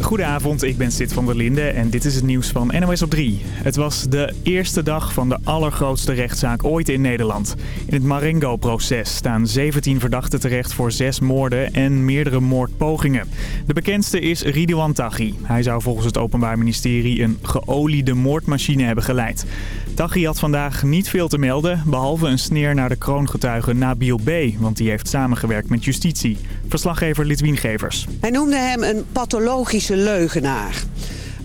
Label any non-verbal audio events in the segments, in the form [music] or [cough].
Goedenavond, ik ben Sid van der Linde en dit is het nieuws van NOS op 3. Het was de eerste dag van de allergrootste rechtszaak ooit in Nederland. In het Marengo-proces staan 17 verdachten terecht voor zes moorden en meerdere moordpogingen. De bekendste is Ridouan Taghi. Hij zou volgens het Openbaar Ministerie een geoliede moordmachine hebben geleid. Taghi had vandaag niet veel te melden, behalve een sneer naar de kroongetuige Nabil B., want die heeft samengewerkt met justitie. Verslaggever Litwien Gevers. Hij noemde hem een pathologische leugenaar.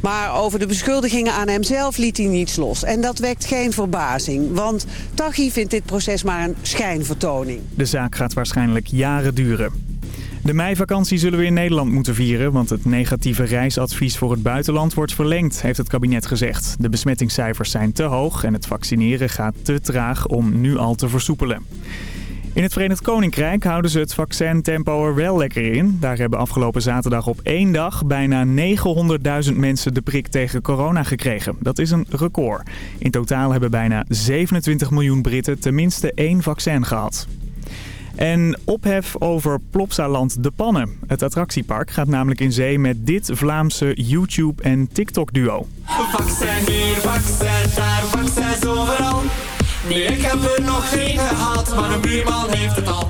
Maar over de beschuldigingen aan hemzelf liet hij niets los. En dat wekt geen verbazing, want Taghi vindt dit proces maar een schijnvertoning. De zaak gaat waarschijnlijk jaren duren. De meivakantie zullen we in Nederland moeten vieren, want het negatieve reisadvies voor het buitenland wordt verlengd, heeft het kabinet gezegd. De besmettingscijfers zijn te hoog en het vaccineren gaat te traag om nu al te versoepelen. In het Verenigd Koninkrijk houden ze het vaccintempo er wel lekker in. Daar hebben afgelopen zaterdag op één dag bijna 900.000 mensen de prik tegen corona gekregen. Dat is een record. In totaal hebben bijna 27 miljoen Britten tenminste één vaccin gehad. En ophef over Plopsaland De Pannen. Het attractiepark gaat namelijk in zee met dit Vlaamse YouTube- en TikTok-duo. Vaccin hier, vaccin daar, vaccins overal. Ik heb er nog geen gehad, maar een buurman heeft het al.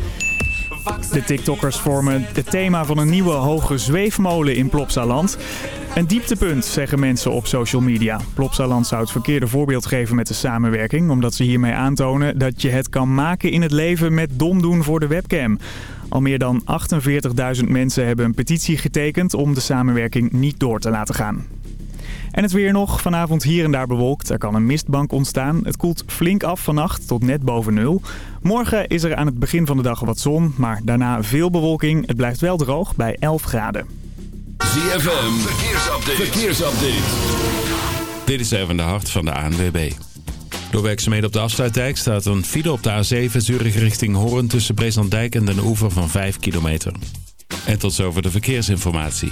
De TikTokkers vormen het thema van een nieuwe hoge zweefmolen in Plopsaland. Een dieptepunt, zeggen mensen op social media. Plopsaland zou het verkeerde voorbeeld geven met de samenwerking... omdat ze hiermee aantonen dat je het kan maken in het leven met dom doen voor de webcam. Al meer dan 48.000 mensen hebben een petitie getekend om de samenwerking niet door te laten gaan. En het weer nog. Vanavond hier en daar bewolkt. Er kan een mistbank ontstaan. Het koelt flink af vannacht tot net boven nul. Morgen is er aan het begin van de dag wat zon, maar daarna veel bewolking. Het blijft wel droog bij 11 graden. ZFM, verkeersupdate. verkeersupdate. Dit is even de hart van de ANWB. Door werkzaamheden op de afsluitdijk staat een file op de A7 Zurich richting Hoorn tussen Breeslanddijk en Den Oever van 5 kilometer. En tot zover de verkeersinformatie.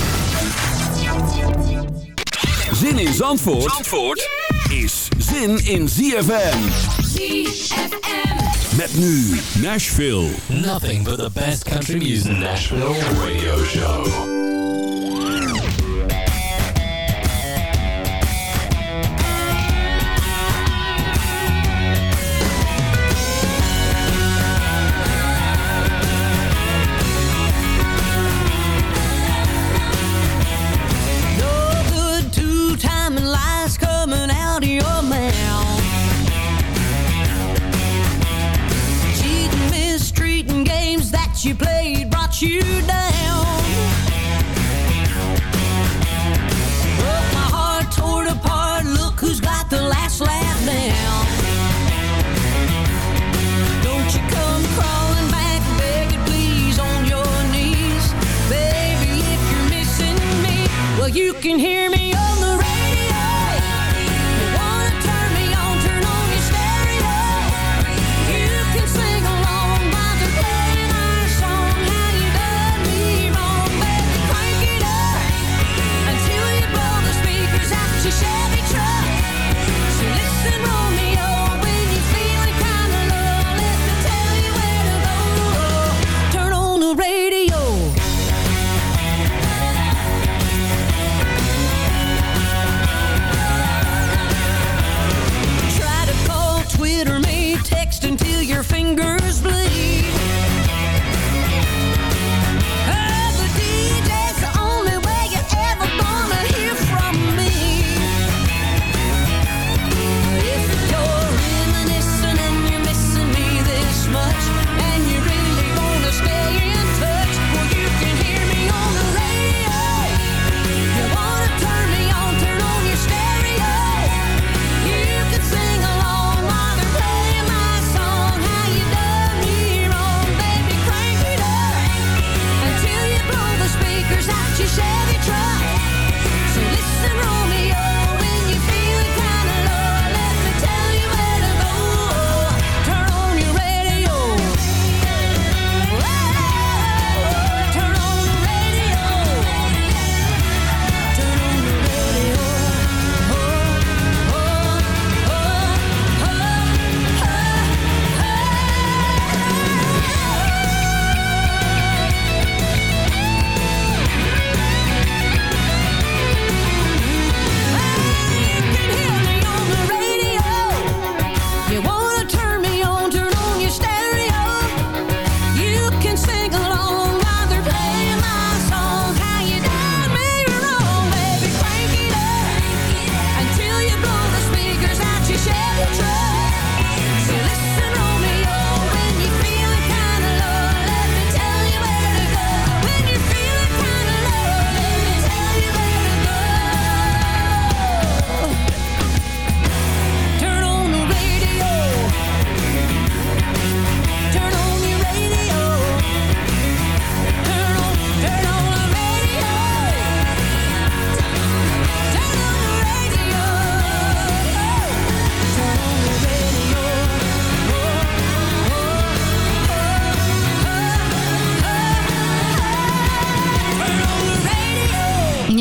Zin in Zandvoort, Zandvoort is zin in ZFM. ZFM. Met nu Nashville. Nothing but the best country music. Nashville Radio Show. You can hear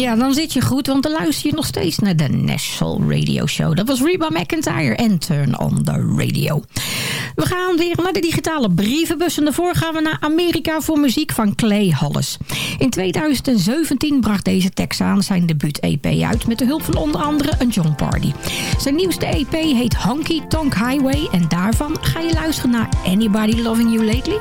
Ja, dan zit je goed, want dan luister je nog steeds naar de National Radio Show. Dat was Reba McIntyre en Turn on the Radio. We gaan weer naar de digitale brievenbus en daarvoor gaan we naar Amerika voor muziek van Clay Hollis. In 2017 bracht deze Texaan zijn debuut-EP uit met de hulp van onder andere een John Party. Zijn nieuwste EP heet Honky Tonk Highway en daarvan ga je luisteren naar Anybody Loving You Lately?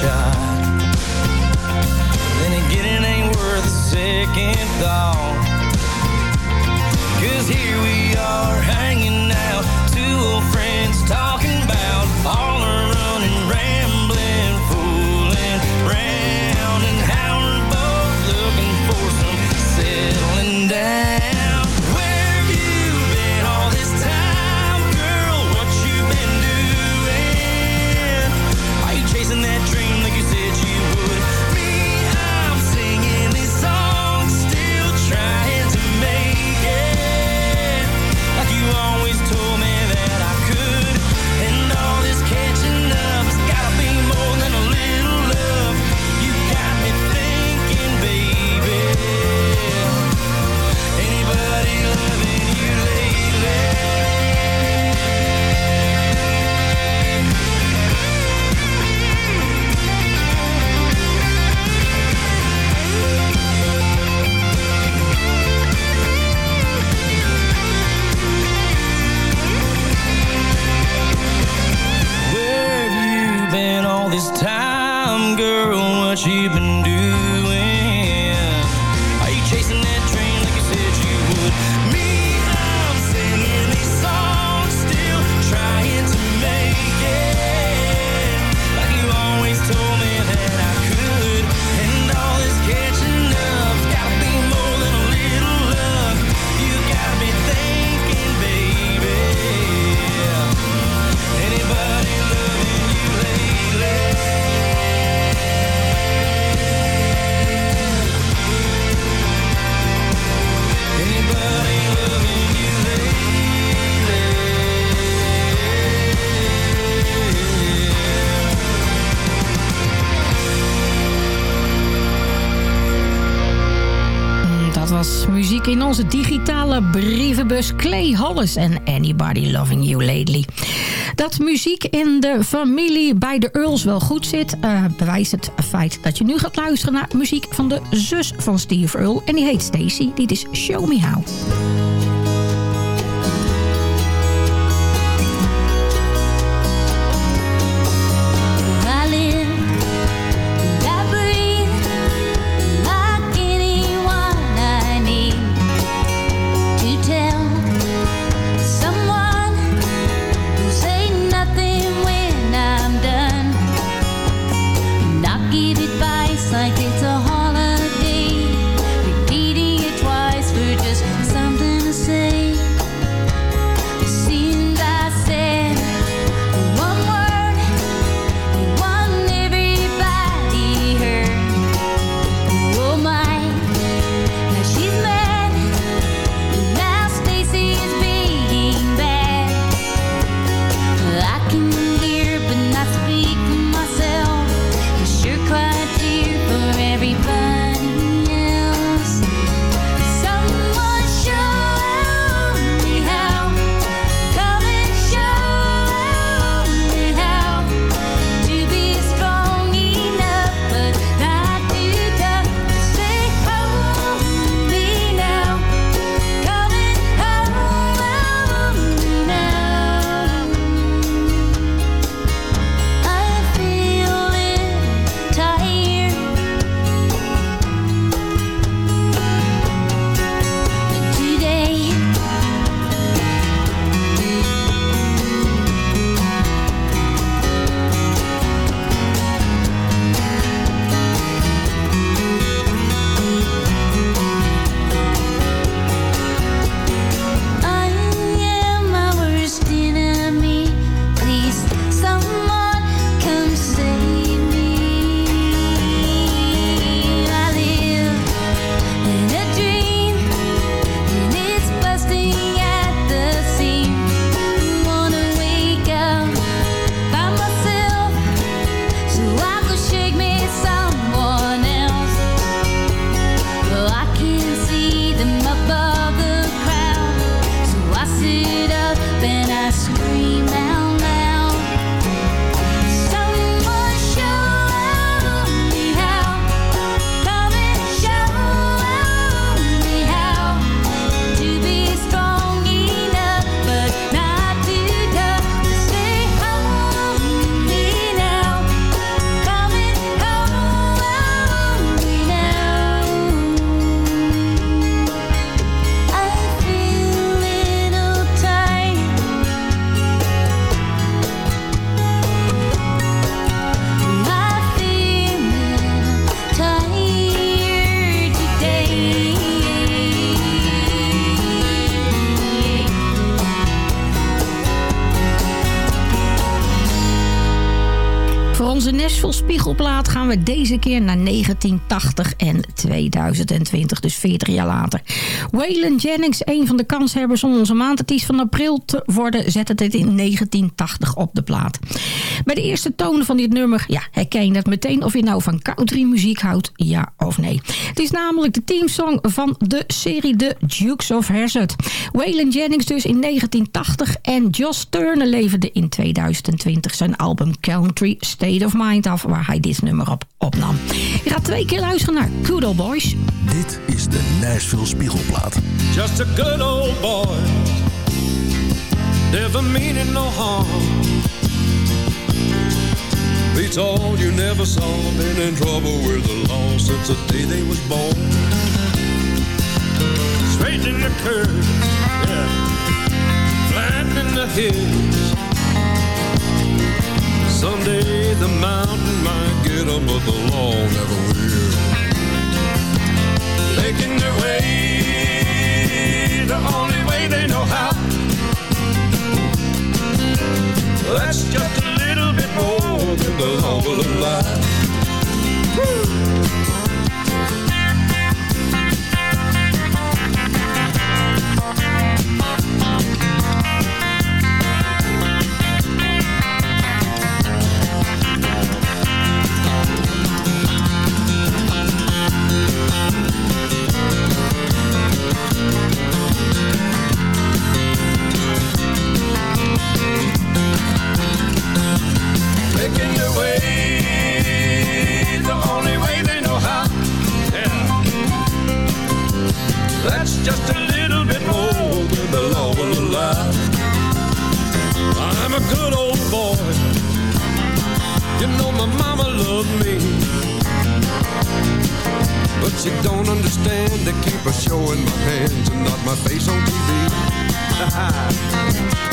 shot. Then again it ain't worth a second thought. Cause here we are hanging out Two old friends talking about all our this time, girl, what you been doing? muziek in onze digitale brievenbus Clay Hollis en Anybody Loving You Lately. Dat muziek in de familie bij de Earls wel goed zit... Eh, bewijst het feit dat je nu gaat luisteren naar muziek van de zus van Steve Earl. En die heet Stacy, dit is Show Me How. Naar 1980 en 2020, dus 40 jaar later. Waylon Jennings, een van de kanshebbers om onze maandartiest van april te worden, zette dit in 1980 op de plaat. Bij de eerste tonen van dit nummer ja, herken je het meteen of je nou van country muziek houdt, ja of nee. Het is namelijk de teamsong van de serie The Dukes of Hazzard. Waylon Jennings dus in 1980 en Josh Turner leverde in 2020 zijn album Country State of Mind af, waar hij dit nummer op opnam. Je gaat twee keer luisteren naar Good Boys. Dit is de Nashville Spiegelplaat. Just a good old boy, never meaning no harm. Beats all you never saw, been in trouble with the law since the day they was born. Straightening the curve, yeah, flattening the hills. Someday the mountain might get 'em, but the law never will. Making their way the only way they know how. That's just a little bit more than the law will allow. Making their way the only way they know how. Yeah. That's just a little bit more than the law will allow. I'm a good old boy. You know my mama loved me. But she don't understand to keep her showing my hands and not my face on TV. [laughs]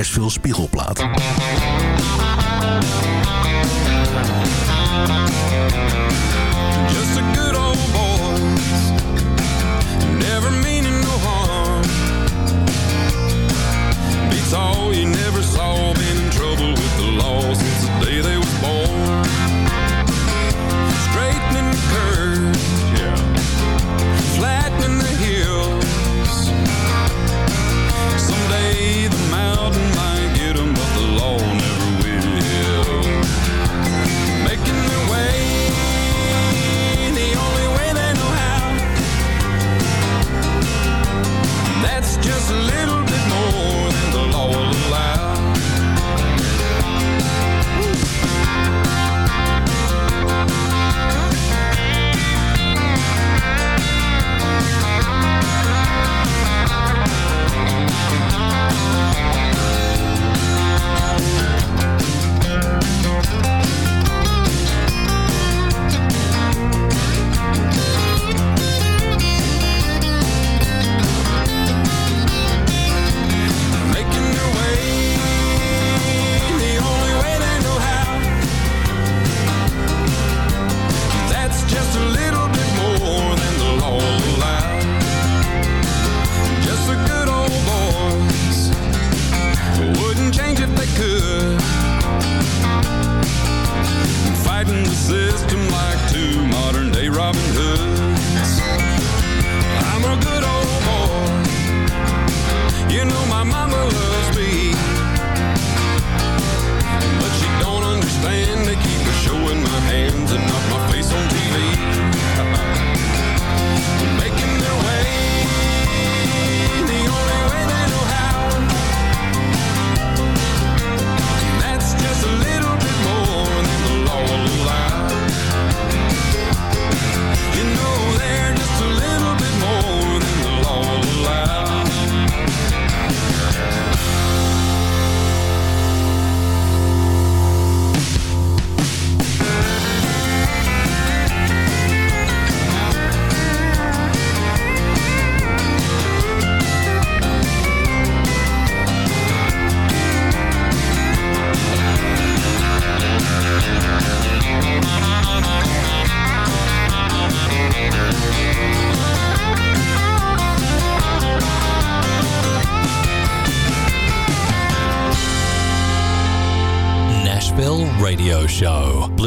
Nashville Spiegelplaat.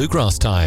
bluegrass time.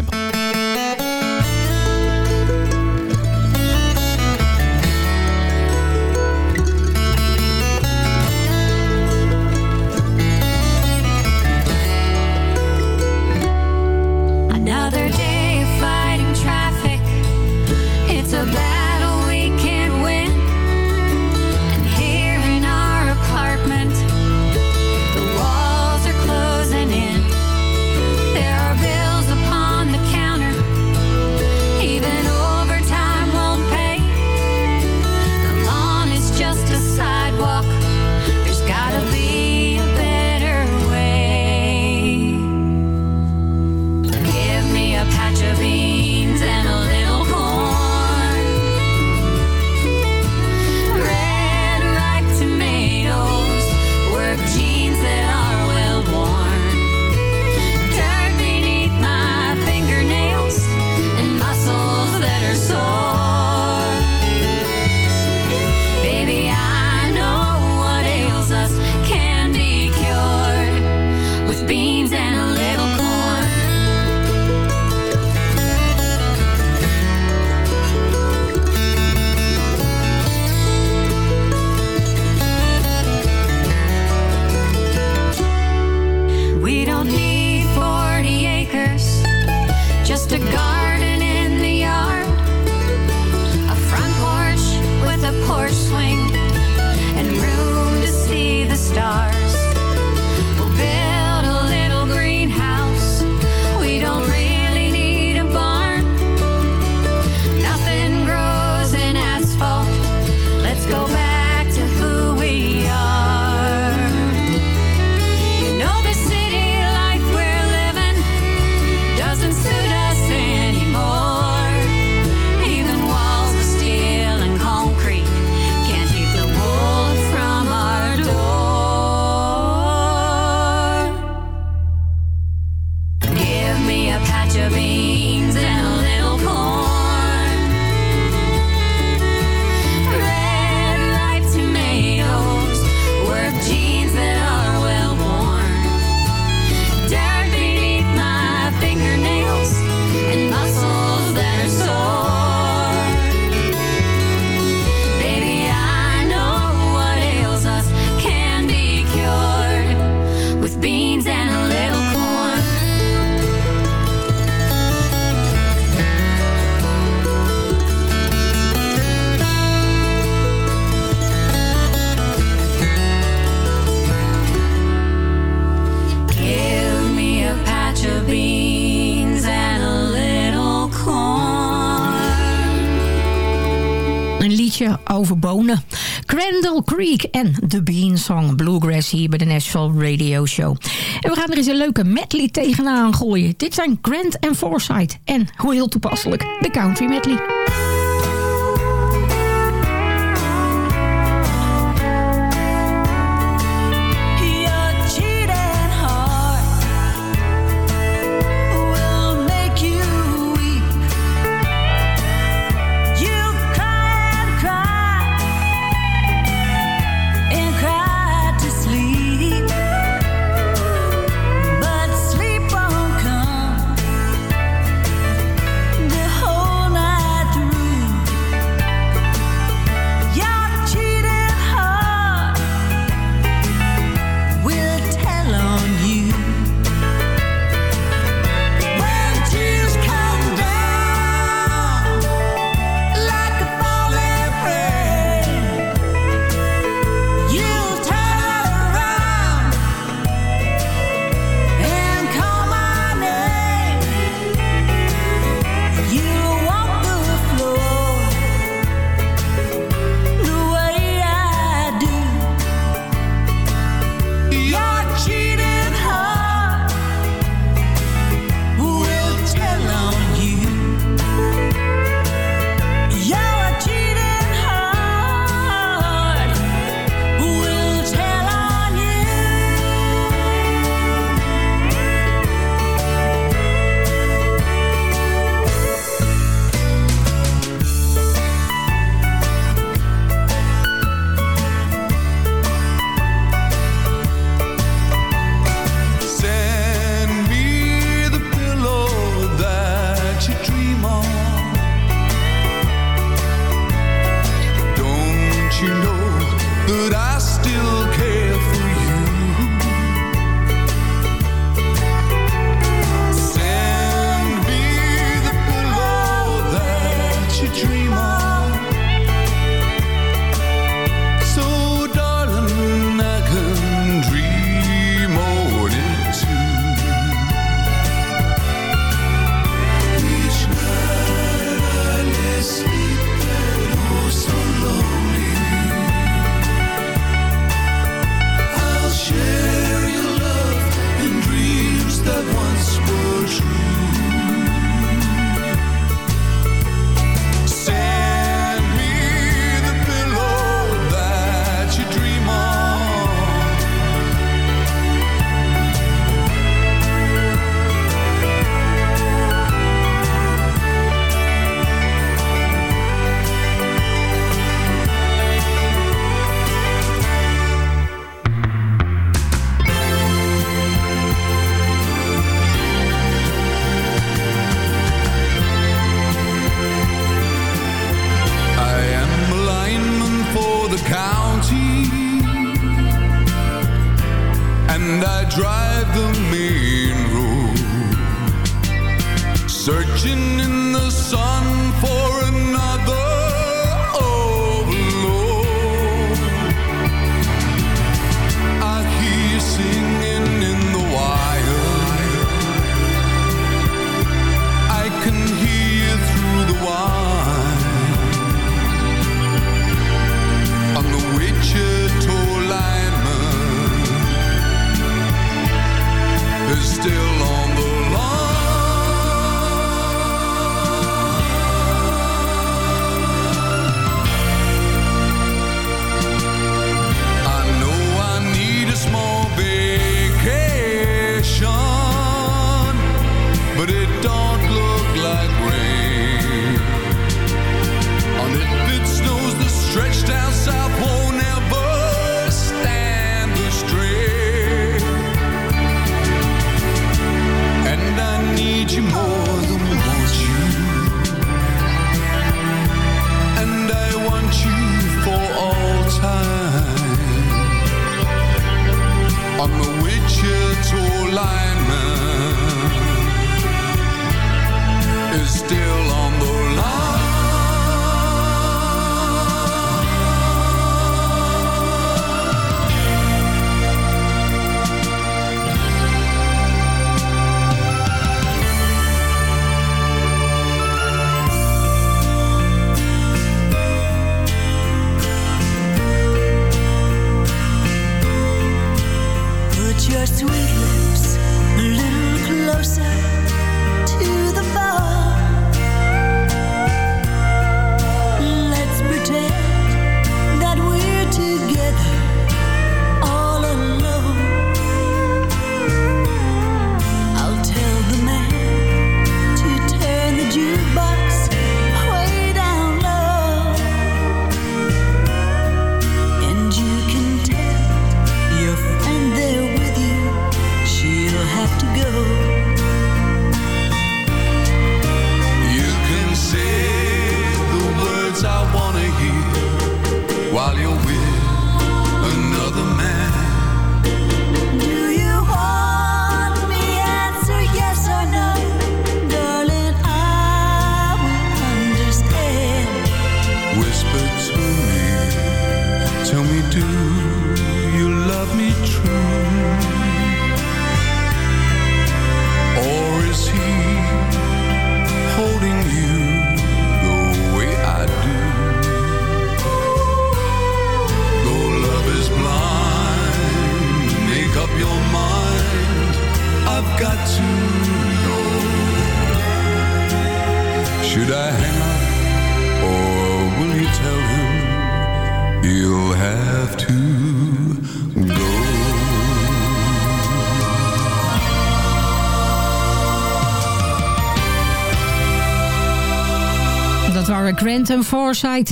En The Bean Song Bluegrass hier bij de National Radio Show. En we gaan er eens een leuke medley tegenaan gooien. Dit zijn Grant en Forsyth en, hoe heel toepasselijk, de Country Medley.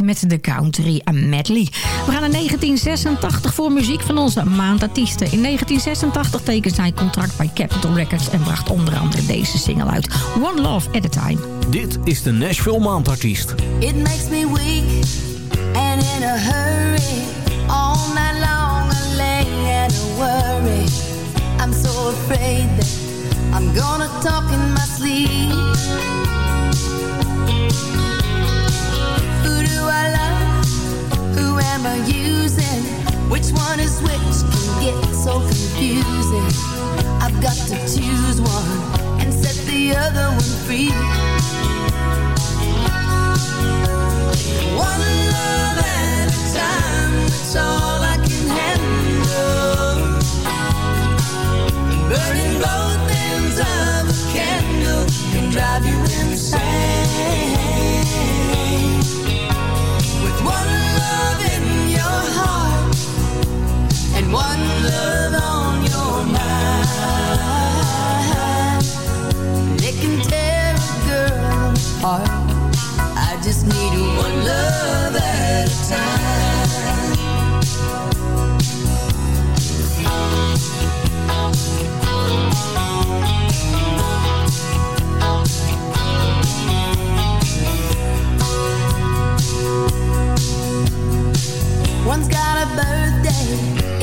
Met de country medley. We gaan naar 1986 voor muziek van onze maandartiesten. In 1986 tekende hij contract bij Capitol Records... en bracht onder andere deze single uit. One Love at a Time. Dit is de Nashville Maandartiest. It makes me weak and in a hurry. All night long I and worry. I'm so afraid that I'm gonna talk in my sleep. Which one is which can get so confusing. I've got to choose one and set the other one free. One love at a time, all I can handle. Burning both ends of a candle can drive you insane. One's got a birthday,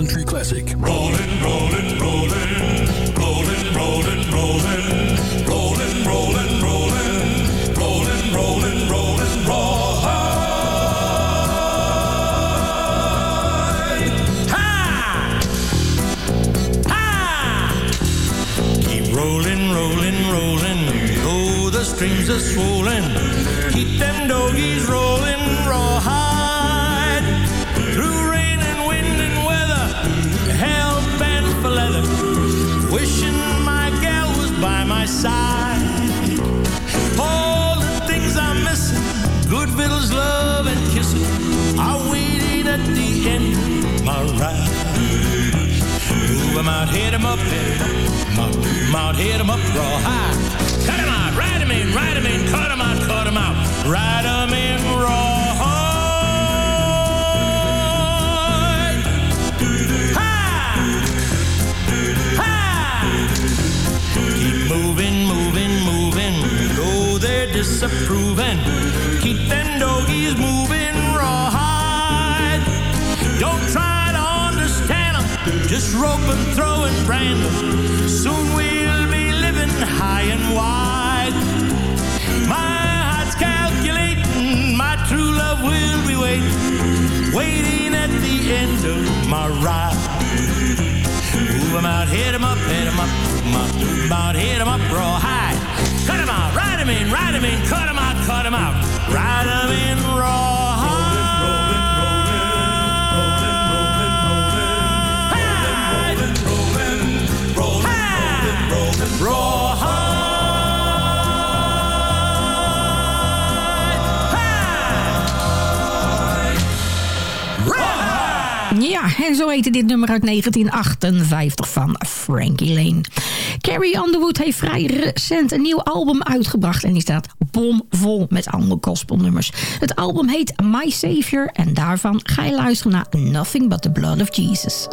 Country Classic. Rolling, rolling, rolling, rolling, rolling, rolling, rolling, rolling, rolling, rolling, rolling, rolling, rolling. Ha! Ha! Keep rolling, rolling, rolling. Oh, the streams are swollen. Out, hit 'em up, out, hit 'em up, raw high. Cut 'em out, ride 'em in, ride 'em in, cut 'em out, cut 'em out, ride 'em in, raw Keep moving, moving, moving. They're disapproving. Rope and throw and brand. Soon we'll be living high and wide. My heart's calculating. My true love will be waiting. Waiting at the end of my ride. Move 'em out, hit 'em up, hit 'em up, move 'em out, hit 'em up, raw high. Cut 'em out, ride 'em in, ride 'em in, cut 'em out, cut 'em out, ride 'em in, raw en zo heette dit nummer uit 1958 van Frankie Lane. Carrie Underwood heeft vrij recent een nieuw album uitgebracht... en die staat bomvol met allemaal gospelnummers. Het album heet My Savior en daarvan ga je luisteren naar Nothing But The Blood Of Jesus.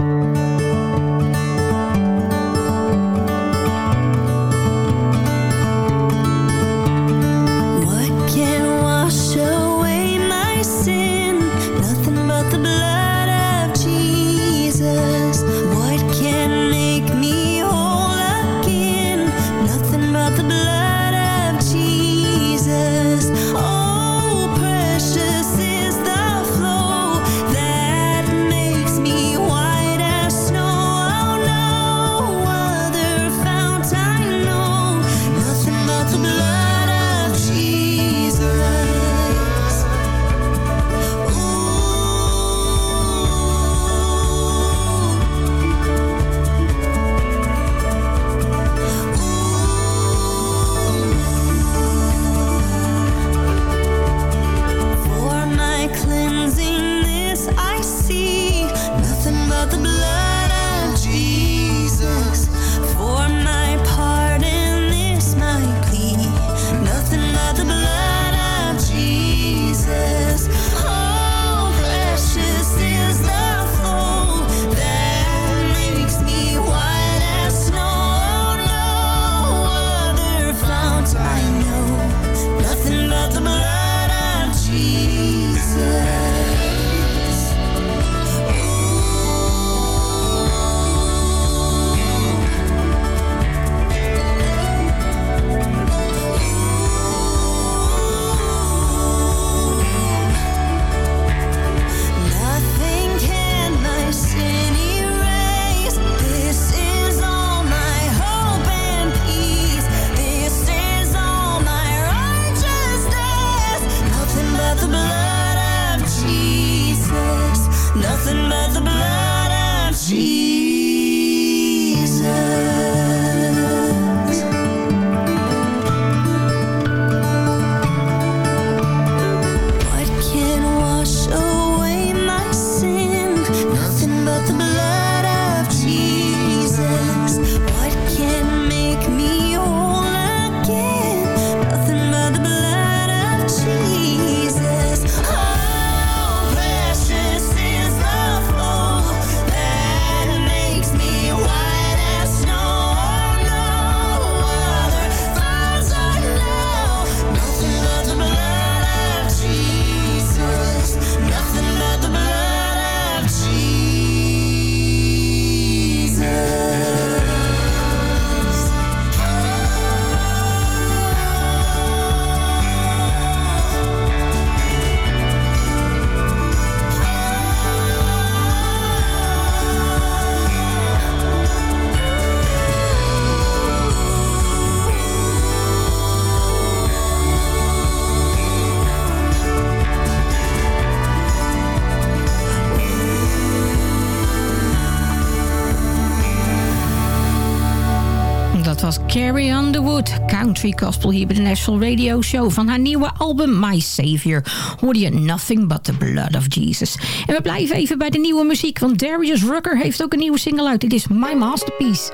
Carrie Underwood, country gospel hier bij de National Radio Show. Van haar nieuwe album My Savior hoorde je Nothing But The Blood Of Jesus. En we blijven even bij de nieuwe muziek, want Darius Rucker heeft ook een nieuwe single uit. Dit is My Masterpiece.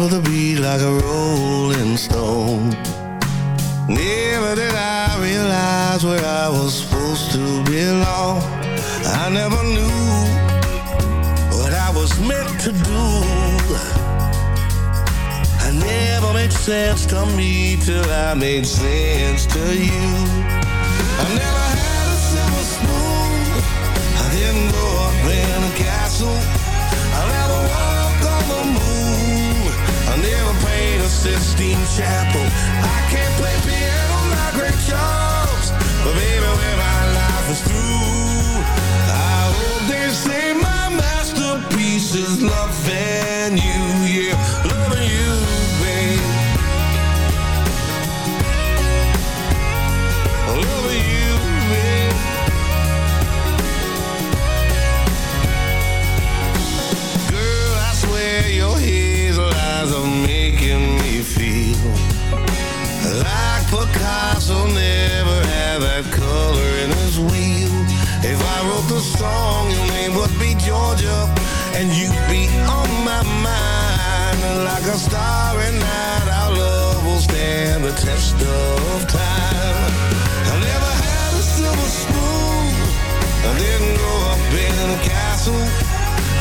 over the beat like a rolling stone. Never did I realize where I was supposed to belong. I never knew what I was meant to do. I never made sense to me till I made sense to you. I never Sistine Chapel. I can't play piano, my great job.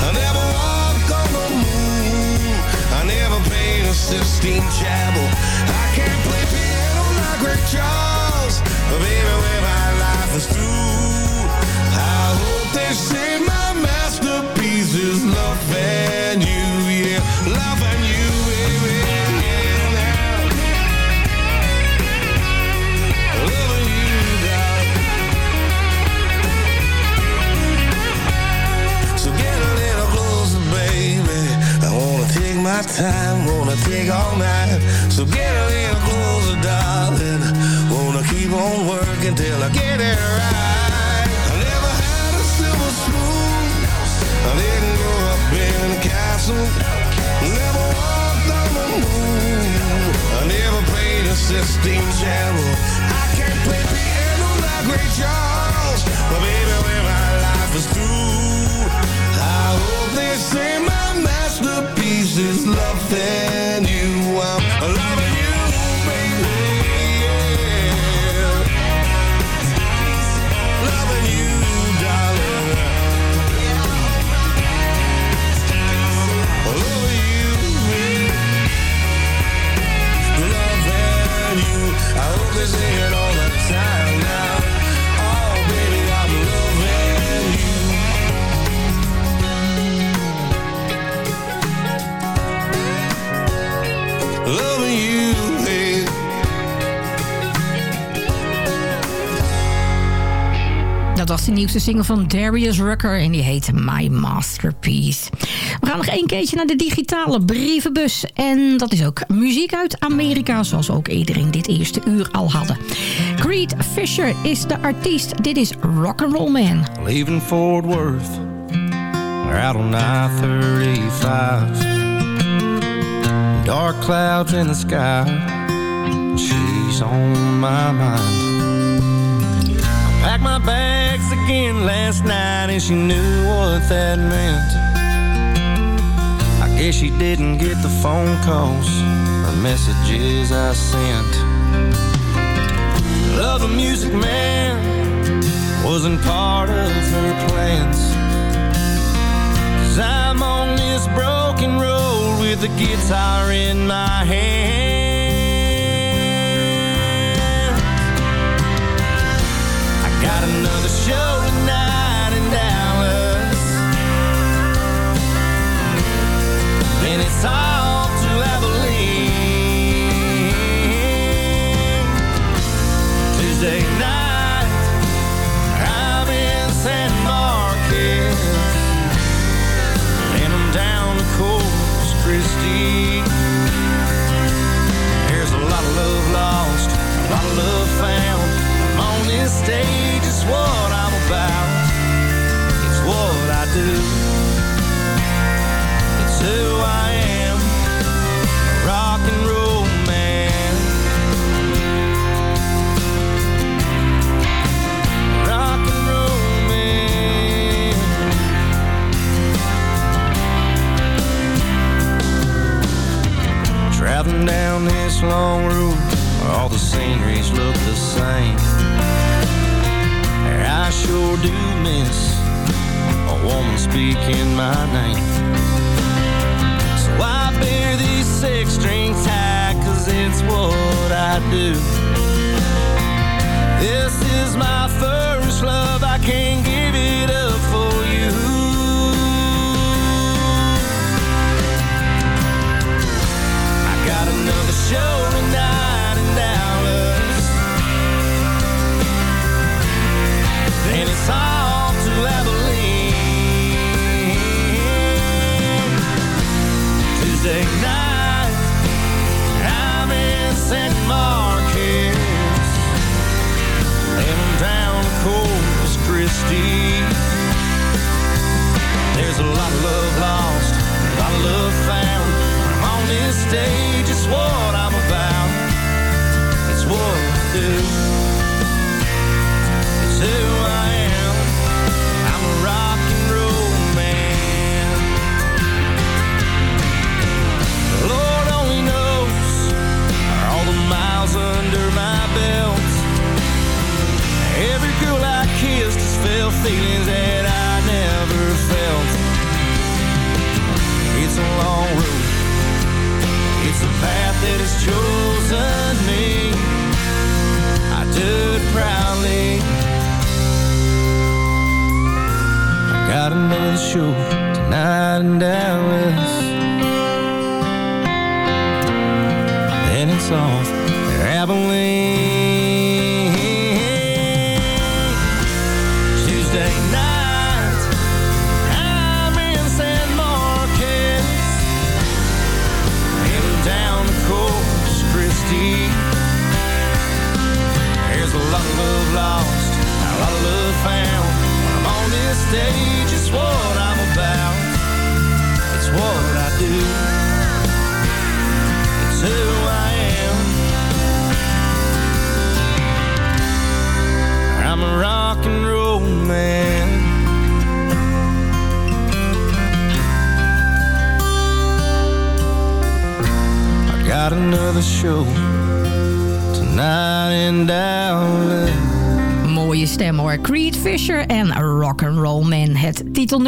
I never on the moon. I never Sistine Chapel. I can't play piano like Rick Charles. But baby, when my life is through. My time gonna take all night So get a little closer, darling. Wanna keep on working till I get it right. I never had a silver spoon. I didn't grow up in a castle. Never walked on the moon. I never played a Sistine Chapel I can't play piano like Ray Charles. But baby, when my life is through I hope they say my de nieuwste single van Darius Rucker en die heet My Masterpiece. We gaan nog één keertje naar de digitale brievenbus. En dat is ook muziek uit Amerika, zoals ook eerder in dit eerste uur al hadden. Creed Fisher is de artiest. Dit is Rock'n'Roll Man. Leaving Fort Worth, we're out on I-35. Dark clouds in the sky, she's on my mind. I packed my again last night and she knew what that meant. I guess she didn't get the phone calls or messages I sent. Love a music man wasn't part of her plans. Cause I'm on this broken road with a guitar in my hand. Got another show tonight in Dallas. And it's off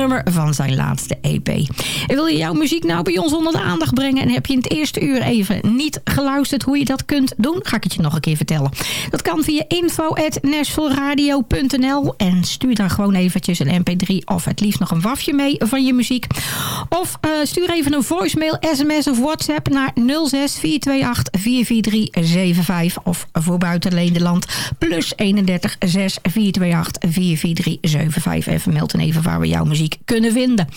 Titelnummer van zijn laatste je jouw muziek nou bij ons onder de aandacht brengen... en heb je in het eerste uur even niet geluisterd hoe je dat kunt doen... ga ik het je nog een keer vertellen. Dat kan via info.nashvilleradio.nl en stuur dan gewoon eventjes een mp3... of het liefst nog een wafje mee van je muziek. Of eh, stuur even een voicemail, sms of whatsapp naar 06 428 44375... of voor buiten Nederland plus 31 6 428 44375. Even meld en even waar we jouw muziek kunnen vinden.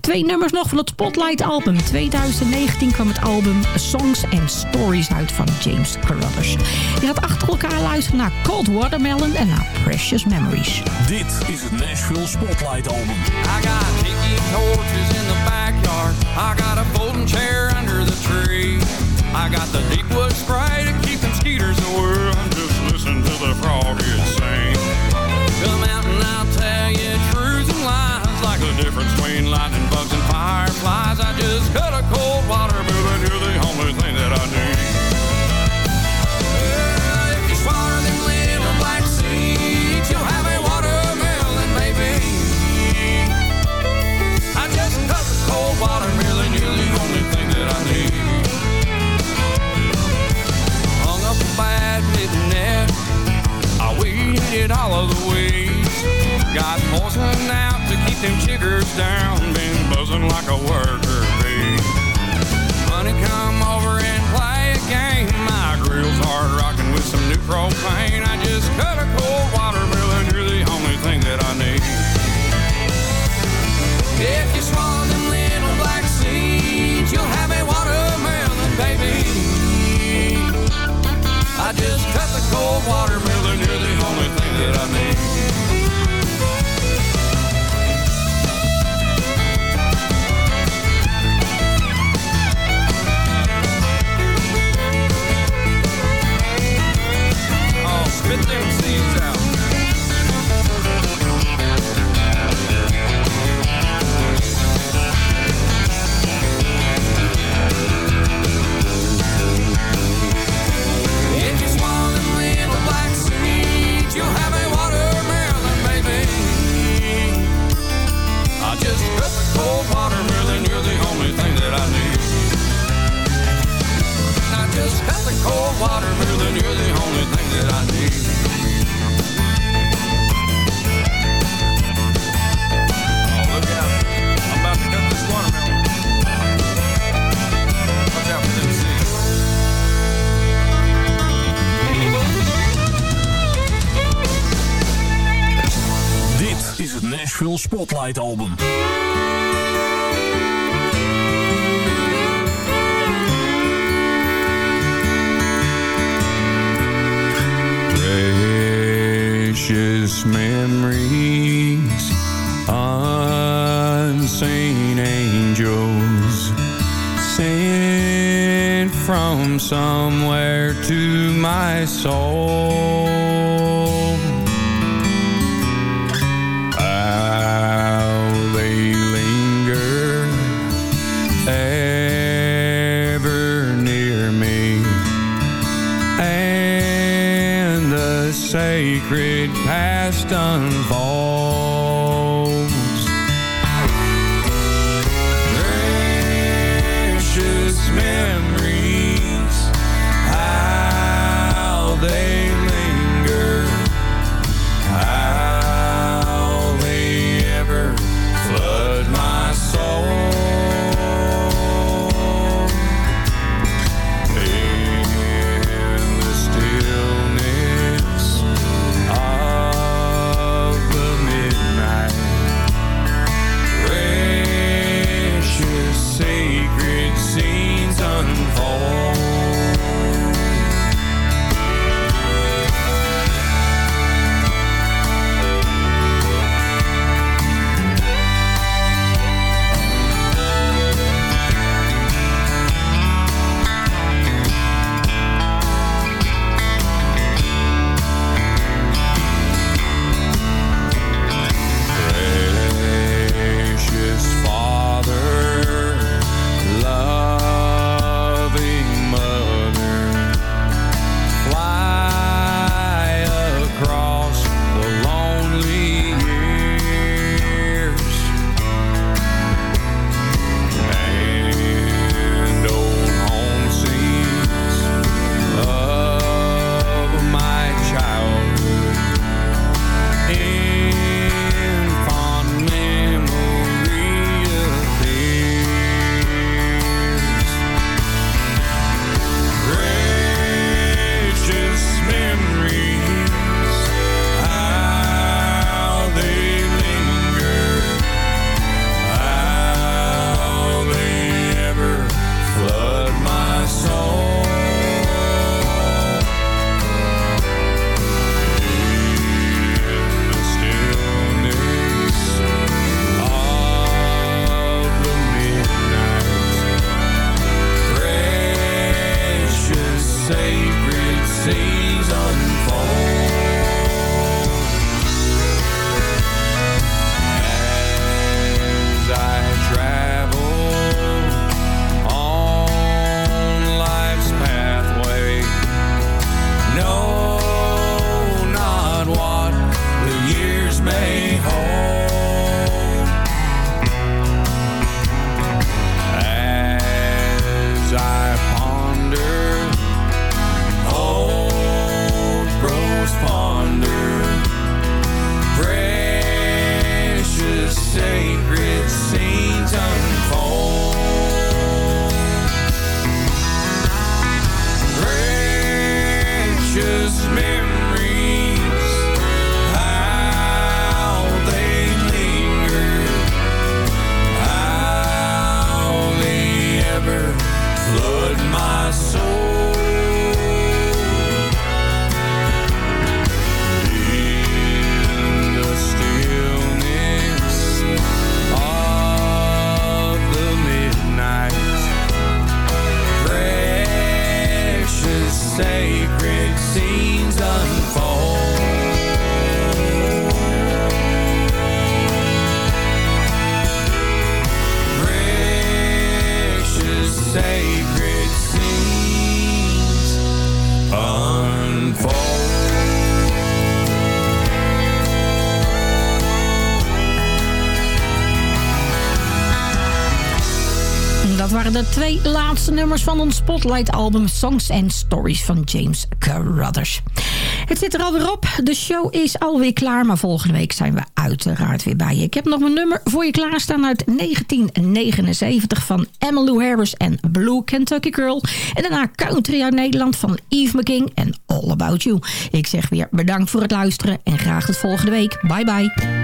Twee nummers nog van het Spotlight album. 2019 kwam het album Songs and Stories uit van James Carruthers. Je gaat achter elkaar luisteren naar Cold Watermelon en naar Precious Memories. Dit is het Nashville Spotlight album. I got tiki torches in the backyard. I got a folding chair under the tree. I got the deep wood spray to keep them skeeters away. I'm just listening to the frogs sing. Come out and I'll tell you truths and lies, like the difference between weeded all of the weeds. Got poison out to keep them chiggers down, been buzzing like a worker bee. Honey, come over and play a game. My grill's hard rocking with some new propane. I just cut a cold watermelon, you're the only thing that I need. If you swallow them little black seeds, you'll have a watermelon, baby. I just cut the cold watermelon, that I need. laatste nummers van ons Spotlight-album Songs and Stories van James Carruthers. Het zit er alweer op. De show is alweer klaar, maar volgende week zijn we uiteraard weer bij je. Ik heb nog mijn nummer voor je klaarstaan uit 1979 van Emmylou Harris en Blue Kentucky Girl. En daarna Country uit Nederland van Eve McKing en All About You. Ik zeg weer bedankt voor het luisteren en graag tot volgende week. Bye bye.